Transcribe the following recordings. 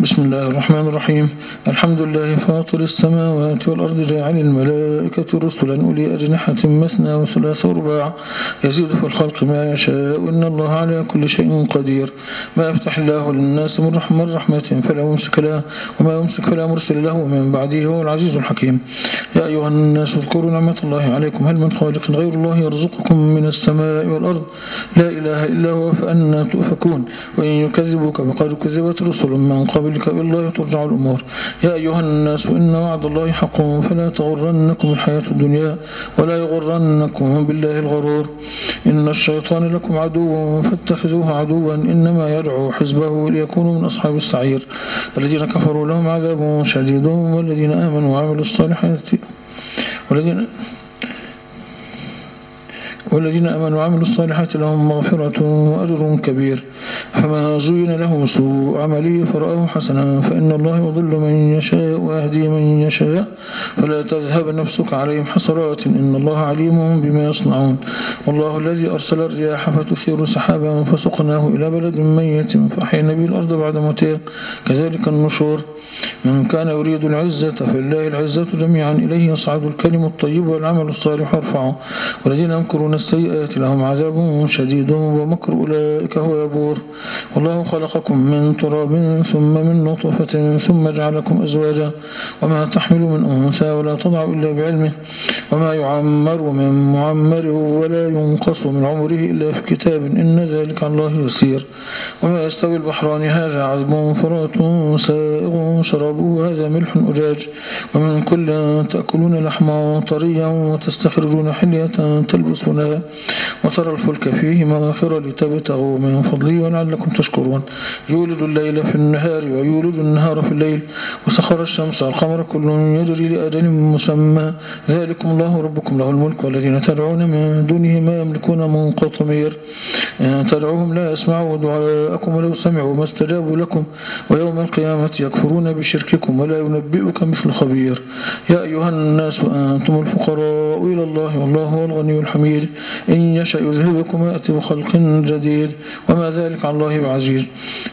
بسم الله الرحمن الرحيم الحمد لله فاطر السماوات والأرض جاعل الملائكة رسلا أولي أجنحة مثنى وثلاث ورباع يزيد في الخلق ما يشاء إن الله على كل شيء قدير ما يفتح الله للناس من رحمة رحمة فلا يمسك له وما يمسك فلا مرسل له ومن بعده هو العزيز الحكيم يا أيها الناس اذكروا نعمة الله عليكم هل من خالق غير الله يرزقكم من السماء والأرض لا إله إلا هو فأنا تؤفكون وإن يكذبوك فقد كذبت رسل من قبلك إلى الله ترجع الأمور. يا أيها الناس إن وعد الله حق فلا تغرنكم الحياة الدنيا ولا يغرنكم بالله الغرور. إن الشيطان لكم عدو فاتخذوه عدوا إنما يدعو حزبه ليكونوا من أصحاب السعير. الذين كفروا لهم عذاب شديد والذين آمنوا وعملوا الصالحات والذين والذين آمنوا وعملوا الصالحات لهم مغفرة وأجر كبير. فما زين لهم سوء عمله فرآه حسنا. فإن الله يضل من يشاء ويهدي من يشاء. فلا تذهب نفسك عليهم حسرات. إن الله عليم بما يصنعون. والله الذي أرسل الرياح فتثير سحابا فسقناه إلى بلد ميت فأحيينا به الأرض بعد موتها كذلك النشور. من كان يريد العزة فلله العزة جميعا. إليه يصعد الكلم الطيب والعمل الصالح يرفعه. والذين يمكرون السيئات لهم عذاب شديد ومكر أولئك هو يبور. والله خلقكم من تراب ثم من نطفة ثم جعلكم أزواجا وما تحمل من أنثى ولا تضع إلا بعلمه وما يعمر من معمر ولا ينقص من عمره إلا في كتاب إن ذلك على الله يسير. وما يستوي البحران هذا عذب فرات سائغ شرابه هذا ملح أجاج ومن كل تأكلون لحما طريا وتستخرجون حلية تلبسونها وترى الفلك فيه مواخر لتبتغوا من فضله ولعلكم تشكرون. يولد الليل في النهار ويولد النهار في الليل وسخر الشمس والقمر كل يجري لأجل مسمى. ذلكم الله ربكم له الملك والذين تدعون من دونه ما يملكون من قطمير. إن تدعوهم لا يسمعوا دعاءكم ولو سمعوا ما استجابوا لكم. ويوم القيامة يكفرون بشرككم ولا ينبئك مثل خبير. يا أيها الناس أنتم الفقراء إلى الله والله هو الغني الحميد. إن يشأ يذهبكم ويأتي بخلق جديد. وما ذلك على الله بعزيز.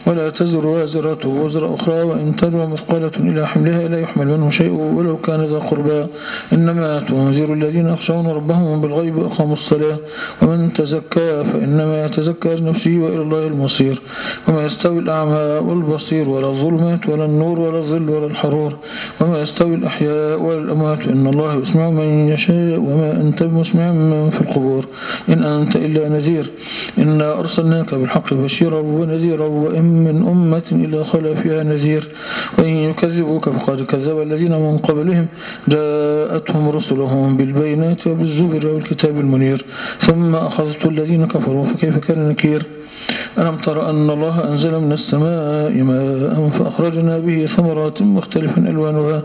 ولا تزر وازرة وزر أخرى وإن تدعو مثقالة إلى حملها لا يحمل منه شيء ولو كان ذا قربى. إنما تنذر الذين يخشون ربهم بالغيب أقاموا الصلاة. ومن تزكى فإنما يتزكى لنفسه وإلى الله المصير. وما يستوي الأعمى والبصير ولا الظلمات ولا النور ولا الظل ولا الحرور. وما يستوي الأحياء ولا الأموات. إن الله يسمع من يشاء وما أنت بمسمع من في القبور. إن أنت إلا نذير. إنا أرسلناك بالحق بشيرا ونذيرا وإن من أمة إلا خلا فيها نذير. وإن يكذبوك فقد كذب الذين من قبلهم. جاءتهم رسلهم بالبينات وبالزبر والكتاب المنير. ثم أخذت الذين كفروا فكيف كان نكير؟ ألم تر أن الله أنزل من السماء ماء فأخرجنا به ثمرات مختلفا ألوانها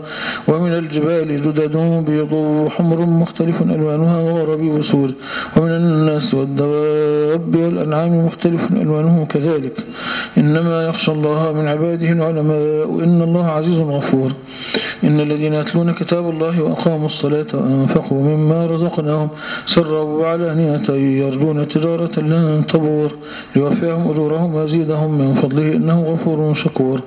ومن الجبال جدد بيض وحمر مختلف ألوانها وغربي سود ومن الناس والدواب والأنعام مختلف ألوانه كذلك. إنما يخشى الله من عباده العلماء إن الله عزيز غفور. إن الذين يتلون كتاب الله وأقاموا الصلاة وأنفقوا مما رزقناهم سرا وعلانية يرجون تجارة لن تبور. ليوفيهم أجورهم ويزيدهم من فضله إنه غفور شكور.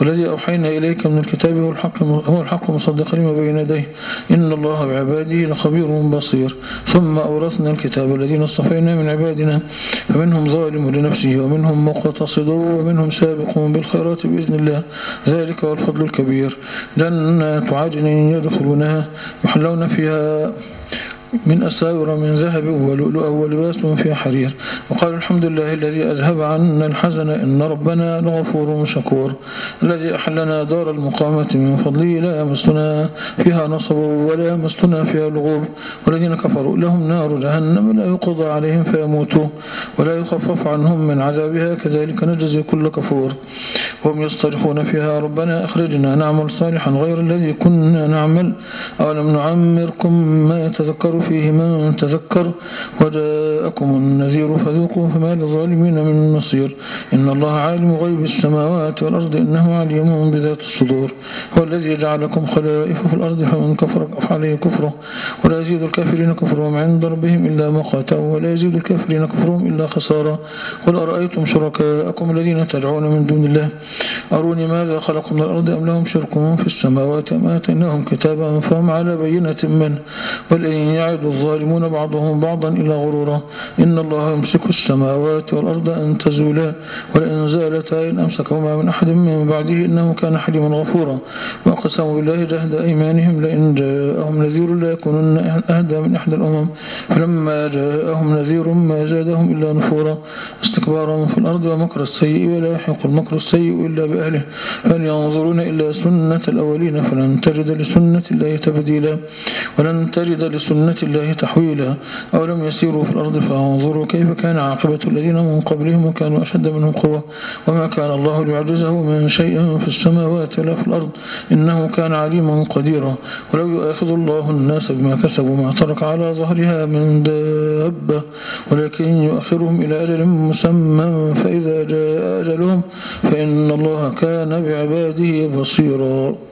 والذي أوحينا إليك من الكتاب هو الحق, هو الحق مصدقا لما بين يديه. إن الله بعباده لخبير بصير. ثم أورثنا الكتاب الذين اصطفينا من عبادنا. فمنهم ظالم لنفسه ومنهم مقتصد ومنهم سابق بالخيرات بإذن الله. ذلك هو الفضل الكبير. جنات عدن يدخلونها يحلون فيها من أساور من ذهب ولؤلؤا ولباس في حرير. وقال الحمد لله الذي أذهب عنا الحزن إن ربنا لغفور شكور. الذي أحلنا دار المقامة من فضله لا يمسنا فيها نصب ولا يمسنا فيها لغوب. والذين كفروا لهم نار جهنم لا يقضى عليهم فيموتوا ولا يخفف عنهم من عذابها. كذلك نجزي كل كفور. وهم يصطرخون فيها ربنا أخرجنا نعمل صالحا غير الذي كنا نعمل. أولم نعمركم ما يتذكر فيه من تذكر وجاءكم النذير فذوقوا فما للظالمين من نصير. إن الله عالم غيب السماوات والأرض إنه عليم بذات الصدور. هو الذي جعلكم خلائف في الأرض فمن كفر فعليه كفره. ولا يزيد الكافرين كفرهم عند ربهم إلا مقاتا ولا يزيد الكافرين كفرهم إلا خسارا. قل أرأيتم شركاءكم الذين تدعون من دون الله؟ أروني ماذا خلقوا من الأرض أم لهم شرك في السماوات أم آتيناهم كتابا فهم على بينة منه؟ بل إن يعد الظالمون بعضهم بعضا إلى غرورا إن الله يمسك السماوات والأرض أن تزولا ولئن زالتا إن أمسكهما من أحد من بعده إنه كان حليما غفورا. وأقسموا بالله جهد أيمانهم لئن جاءهم نذير لا يكونن أهدى من أحد الأمم. فلما جاءهم نذير ما زادهم إلا نفورا. استكبارا في الأرض ومكر السيء ولا يحق المكر السيء إلا بأهله. هل ينظرون إلا سنة الأولين؟ فلن تجد لسنة الله تبديلا. ولن تجد لسنة الله تحويلا أولم يسيروا في الأرض فانظروا كيف كان عاقبة الذين من قبلهم وكانوا أشد منهم قوة. وما كان الله ليعجزه من شيء في السماوات ولا في الأرض. إنه كان عليما قديرا. ولو يؤاخذ الله الناس بما كسبوا ما ترك على ظهرها من دابة. ولكن يؤخرهم إلى أجل مسمى فإذا جاء أجلهم فإن الله كان بعباده بصيرا.